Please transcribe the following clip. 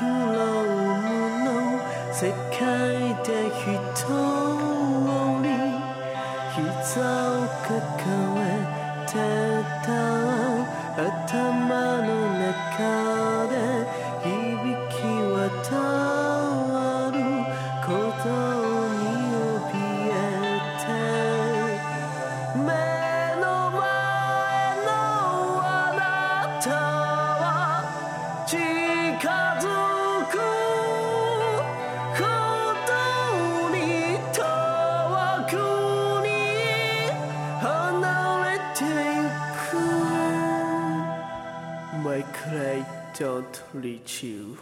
苦労の世界で一人膝を抱えて not reach you.